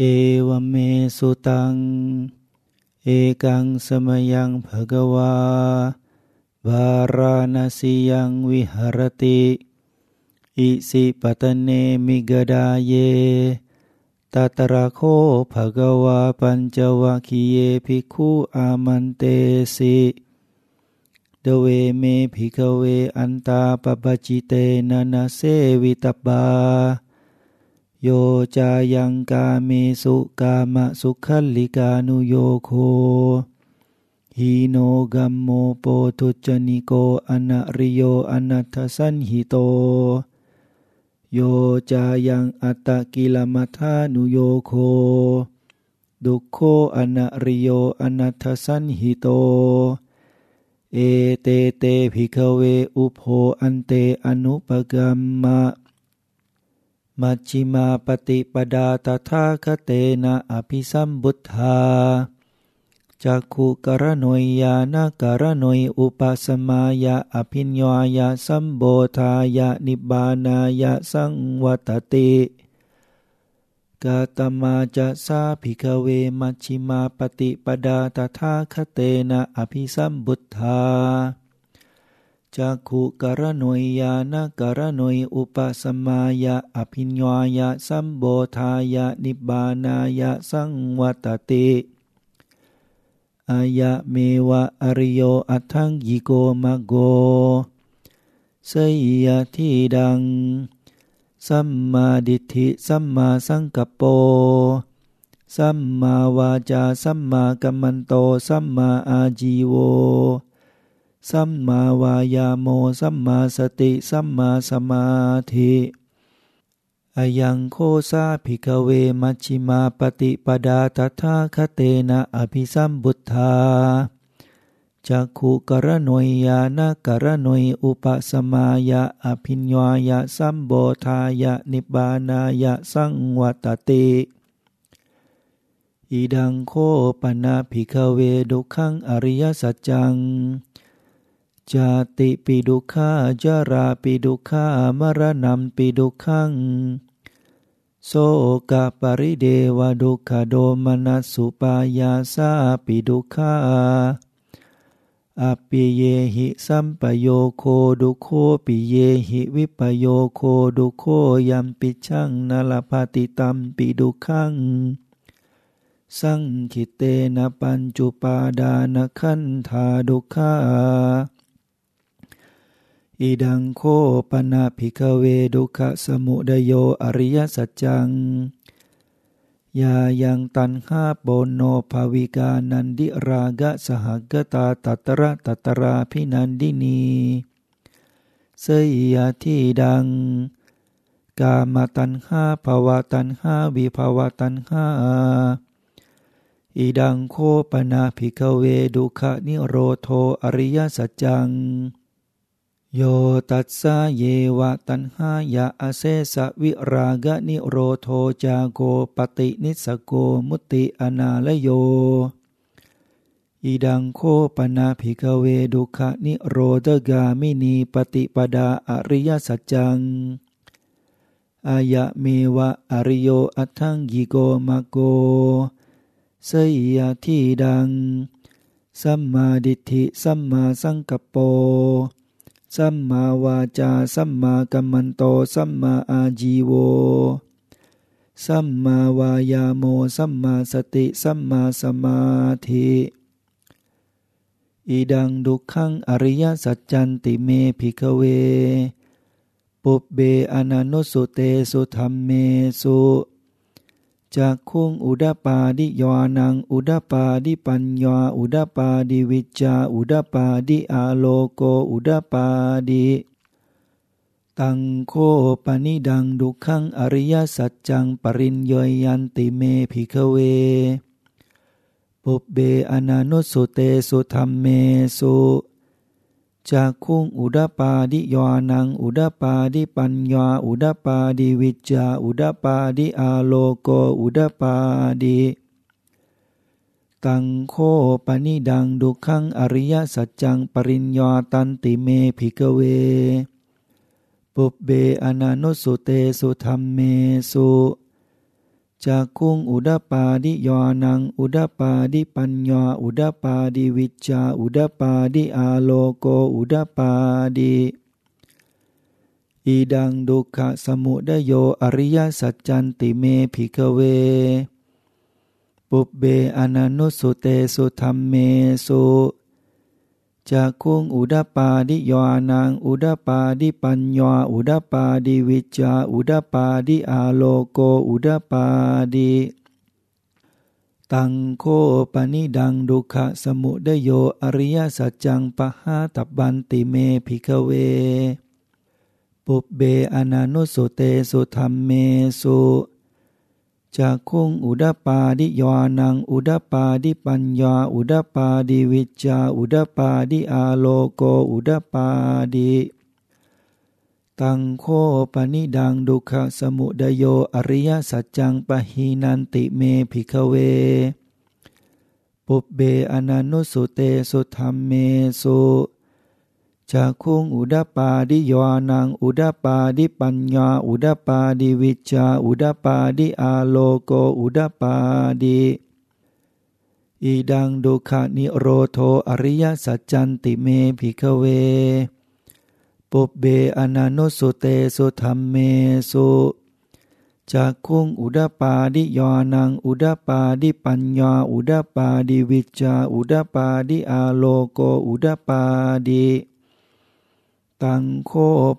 เอวเมสุตัง เอกังสมยังภะกวาบาราณสียังวิหรติ อิสิปตเนมิกดาเยตัตระโคภะกวาปัญจวัคคีเยภิกขุอามันเตสิดเวเมภิกเวอันตาปปจิเตนะนะเสวิตบา โยจายังกาเมสุกามะสุขัลลิกานุโยโคหิโนกัมโมโปทุจนิโกอนาริโยอนัทสันหิโต โยจายังอัตกิลมัทานุโยโค ดุโคอนาริโยอนัทสันหิโต เอเตเตภิกเวอุโภอันเตอนุปกัมมะ มัชฌิมาปฏิปดาตถาคเตนะอภิสัมบุทธาจักขุกรณอยยานกรณอยอุปสมายะอภิญญายะสัมโบธายะนิบานายะสังวัตติกาตมาจะสาภิกเวมัชฌิมาปฏิปดาตถาคเตนะอภิสัมบุทธา จักขุกรณอยยานกรณอยอุปสมายะอภิญญายะสัมโบธายะนิบานายะสังวัตติอายะเมวะอริโยอัทังยิโกมะโกสยะที่ดัง สัมมาดิฏฐิสัมมาสังกปโป สัมมาวาจา สัมมากัมมันโต สัมมาอาจีโว สัมมาวายาโมสัมมาสติ สัมมาสมาธิอายังโคซาภิกเวมัชชิมาปฏิปดาตถาคเตนะอภิสัมบุทธาจักขุกรณอยยานกรณอยอุปสมายะอภิญญายะสัมโบธายะนิบานายะสังวัตติอิดังโคปนาภิกเวดุขังอริยสัจจัง จาติปิดุขาจาราปิดุขามรณะปิดุขัง โสกะปริเดวดุขโดมนัสสุปายาสาปิดุขาอปิเยหิสัมปโยโคดุโคปิเยหิวิปโยโคดุโคยัมปิชังนลภาติตัมปิดุขัง สังคิเตนะปัญจุปาดานขันธาดุขา อิดังโคปนาภิกเวดุขะสมุดโยอริยสัจจัง ยายังตันหาโบโนภาวิกานันดิรากะสหกตาตัตระตัตราพินันดินีเสยยที่ดัง กามตันหาภาวะตันหาวิภาวะตันหาอิดังโคปนาภิกเวดุขะนิโรโทอริยสัจจัง โยตัสสะเยวะตันหายะอเสสะวิรากะนิโรโทจาโกปตินิสโกมุติอนาลโย อิดังโคปนาภิกเวดุคะนิโรธกามินีปฏิปดาอริยสัจจัง อายะเมวะอริโยอัทังยิโกมะโกเสยที่ดัง สัมมาดิฏฐิสัมมาสังกปโป สัมมาวาจาสัมมากัมมันโตสัมมาอาจีโวสัมมาวายาโมสัมมาสติสัมมาสมาธิอิดังดุขังอริยสัจจันติเมภิกเว ปุบเบอนานุสุเตสุธรรมเมสุ จากคุงอุดปาดิยานังอุดปาดิปัญญาอุดปาดิวิจาอุดปาดิอาโลโกอุดปาดิตังโคปนิดังดุขังอริยสัจจังปริญญยันติเมภิกเวปุเบอนานุสุเตสุธรรมเมสุ จากคุงอุดปาดิยานังอุดปาดิปัญญาอุดปาดิวิจาอุดปาดิอาโลโกอุดปาดิตังโคปนิดังดุขังอริยสัจจังปริญญาตันติเมภิกเว ปุบเบอนานุสุเตสุธรรมเมสุ จักคุงอุดปาดิยานังอุดปาดิปัญญาอุดปาดิวิจาอุดปาดิอาโลโกอุดปาดิอีดังดุขะสมุดโยอริยสัจจันติเมภิกเว ปุบเบอนันุสุเตสุธรรมเมสุ จากคุงอุดปาดิยานังอุดปาดิปัญญาอุดปาดิวิจาอุดปาดิอาโลโกอุดปาดิตังโคปนิดังดุขะสมุดโยอริยสัจจังปะหาตับบันติเมภิกเว ปุบเบอนานุสุเตสุธรรมเมสุ จากคุงอุดปาดิยานังอุดปาดิปัญญาอุดปาดิวิจาอุดปาดิอาโลโกอุดปาดิตังโคปนิดังดุขสมุดโยอริยสัจจังปะหีนันติเมภิกเว ปุบเบอนันุสุเตสุธรรมเมสุ จากคุงอุดปาดิยานังอุดปาดิปัญญาอุดปาดิวิจาอุดปาดิอาโลโกอุดปาดิอีดังดุขานิโรโทอริยสัจจันติเมภิกเว ปุบเบอนานุสุเตสุธรรมเมสุจากคุงอุดปาดิยานังอุดปาดิปัญญาอุดปาดิวิจาอุดปาดิอาโลโกอุทะปาทิ ตังโข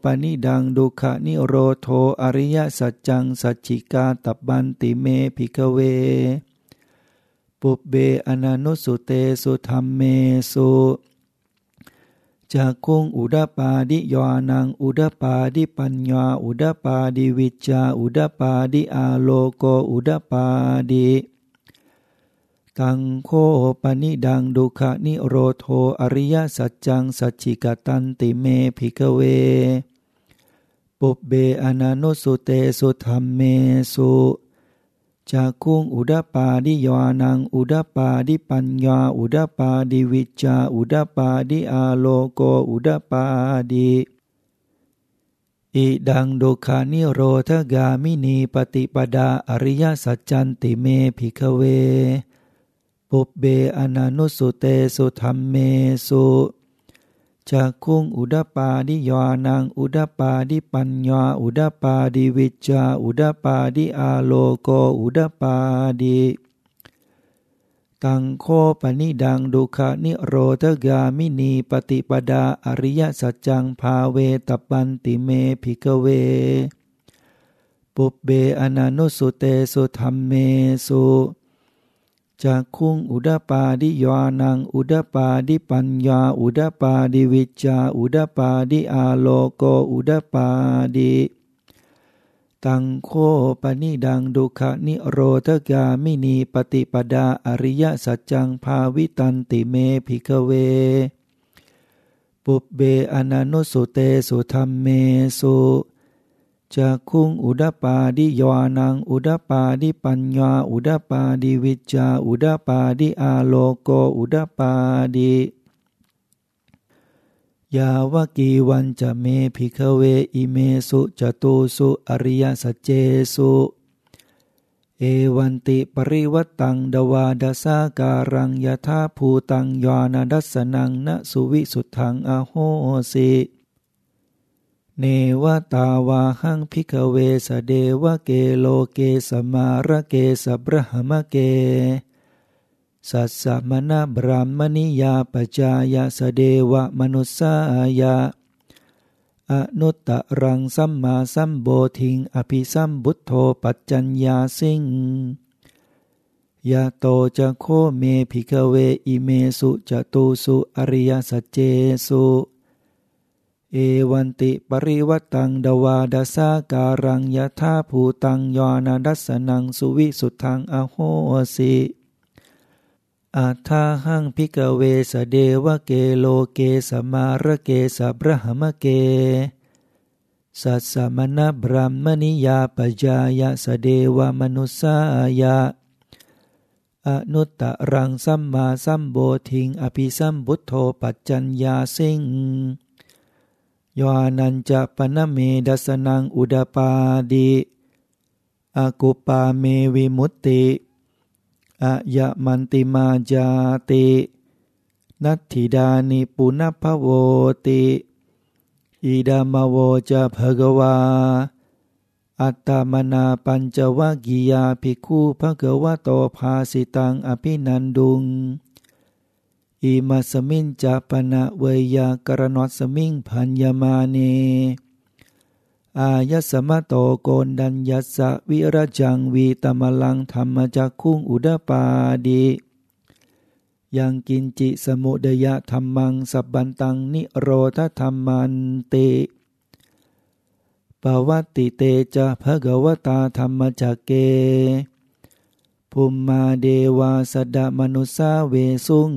ปะนิทัง ทุกขะนิโรโธ อะริยะสัจจังสัจฉิกาตัพพันติเมภิกขะเว ปุพเพ อะนะนุสสุเตสุธัมเมสุจักขุงอุทะปาทิ ญาณังอุทะปาทิปัญญาอุทะปาทิวิชชาอุทะปาทิอาโลโกอุทะปาทิ ตังโข ปะนิทัง ทุกขะนิโรโธ อะริยะสัจจังสัจฉิกะตันติเมภิกขะเว ปุพเพ อะนะนุสสุเตสุธัมเมสุจักขุงอุทะปาทิ ญาณังอุทะปาทิปัญญาอุทะปาทิวิชชาอุทะปาทิอาโลโกอุทะปาทิอิทัง ทุกขะนิโรธะคามินี ปะฏิปะทา อะริยะสัจจันติเมภิกเว ปุเบอนานุสุเตสุธรรมเมสุจากคุงอุดปาดิยานังอุดปาดิปัญญาอุดปาดิวิจาอุดปาดิอาโลโกอุดปาดิตังโคปนิดังดุขานิโรธกามินีปฏิปดาอริยสัจจังภาเวตปันติเมภิกเว ปุเบอนานุสุเตสุธรรมเมสุ จากคุงอุดปาดิยานังอุดปาดิปัญญาอุดปาดิวิจาอุดปาดิอาโลโกอุดปาดิตังโคปนิดังดุขนิโรธกามินีปฏิปดาอริยสัจจังภาวิตันติเมภิกเว ปุบเบอนานุสุเตสุธรรมเมสุ จากคุงอุดปาดิยานังอุดปาดิปัญญาอุดปาดิวิจาอุดปาดิอาโลโกอุดปาดิยาวกีวันจะเมภิกเวอิเมสุจตุสุอริยสเจสุเอวันติปริวัตตังดวาดาสาการังยถาภูตังยานาดัสนังนสุวิสุทธังอโหสิ เนวะ ตาวาหัง ภิกขะเว สะเทวะเกโลเก สะมาระเกสะพรัหมะเก สัสสะมะณะพราหมะณิยาปะชายะ สะเทวะมะนุสสายะ อะนุตตะรังสัมมาสัมโพธิง อะภิสัมพุทโธปัจจัญญาสิงยะโตจะโข เมภิกขะเวอิเมสุ จะตูสุ อะริยะสัจเจสุ เอวันติปะริวัฏฏัง ทวาทะสาการังยะถาภูตัง ญาณะทัสสะนังสุวิสุทธัง อะโหสิอะถาหัง ภิกขะเว สะเทวะเกโลเก สะมาระเกสะพรัหมะเก สัสสะมะณะพราหมะณิยาปะชายะ สะเทวมนุสายะอนุตตรังสัมมาสัมโบทิงอภิสัมบุตโธปัจจัญญาสิง ยานันจะปนเมดัสนังอุดปาดิอากุปาเมวิมุตติอายะมันติมาจาตินัตถิดานิปุณพโวติอิดามโวจะภะกวา อัตตมนาปัญจวกิยาภิกขุภะกวะโตภาสิตังอภินันดุง อิมาสมินจะปนะเวยากรณสมิงพันยมาเน อายสมะโตโกนดัญยัสะวิรจังวีตมลังธรรมจักคุงอุดปาดียังกินจิสมุดยะธรรมังสับบันตังนิโรธธรรมันเตปวัติเตจะภะกวตาธรรมจักเก ภุมมาเดวาสดามนุสาเวสุง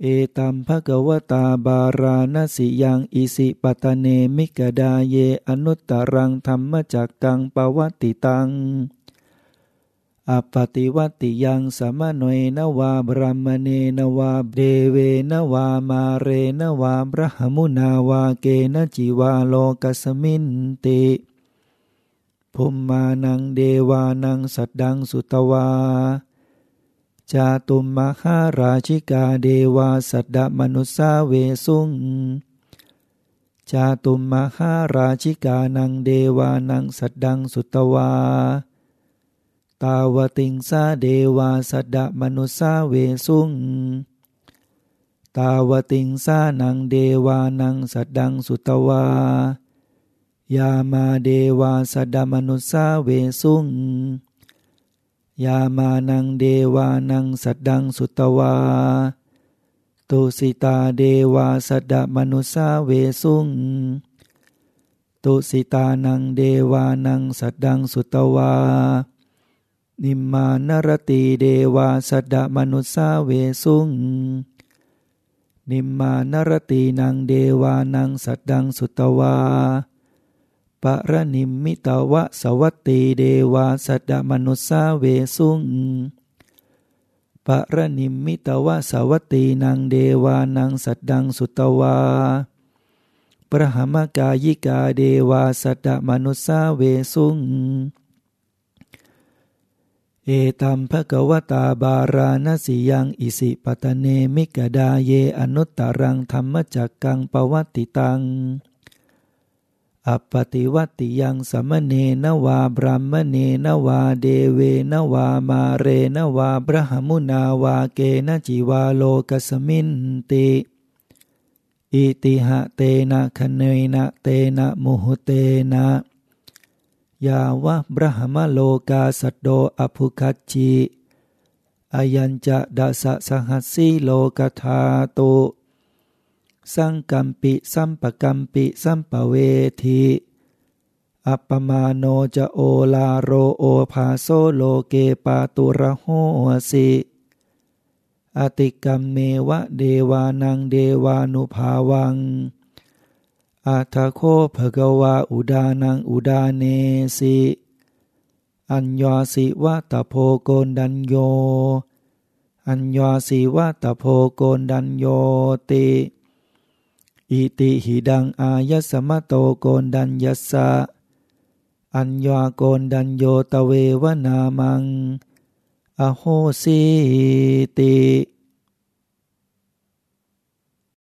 เอตัมภะกวตาบาราณสิยังอิสิปตเนมิกดาเยอนุตตรังธรรมจักกังปวัติตังอปติวัติยังสมโนยนวาบรมเนนวาเดเวนวามาเรนวาบรหมุนาวาเกนจิวาโลกสมินติ ภุมมานังเดวานังสัตดังสุตวา จาตุมมหาราชิกาเดวาสัตดมนุสาเวสุงจาตุมมหาราชิกานังเดวานังสัตดังสุตวา ตาวติงสาเดวาสัตดมนุสาเวสุงตาวติงสานังเดวานังสัตดังสุตวา ยามาเดวาสัดมนุสาเวสุงยามานังเดวานังสัดดังสุตวาตุสิตาเดวาสัดมนุสาเวสุงตุสิตานังเดวานังสัดดังสุตวา นิมมานรตีเดวาสัดมนุสาเวสุงนิมมานรตีนังเดวานังสัดดังสุตวา ปรนิมมิตาวะสวัตตีเดวาสัตดมนุสาเวสุงปรนิมมิตาวะสวัตตีนางเดวานังสัตดังสุตวาพรัหมะกายิกาเทวาสัททะมะนุสสาเวสุงเอตัมภะคะวะตา พาราณะสิยังอิสิปะตะเนมิคะทาเย อะนุตตะรังธัมมะจักกัง ปะวัตติตัง อัปปะฏิวัตติยัง สะมะเณนะ วา พรามะเณนะ วาเทเวนะ วามาเรนะ วา พรัหมุนาวาเกนะจิวาโลกสมินติอิติหะเตนะคเนนะเตนะมุหุเตนะยาวะบรหมโลกาสัตโดอภุคัจจิอายัญจะดาสะสหัสสีโลกธาตุ สังกัมปิสัมปกัมปิสัมปเวทีอัปมาโนจะโอลาโรโอภาโซโลเกปาตุระโหสิอติกรรมเมวะเดวานังเดวานุภาวังอาทโคภะกวาอุดานังอุดาเนสิอัญญาสิวะตะโพโกนดัญโย อัญญาสิวะตะโพโกนดัญโยติ อิติหิดังอายสมะโตโกนดัญยัสสะอัญญาโกนดัญโยตเววนามัง อโหสิติ